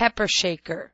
pepper shaker.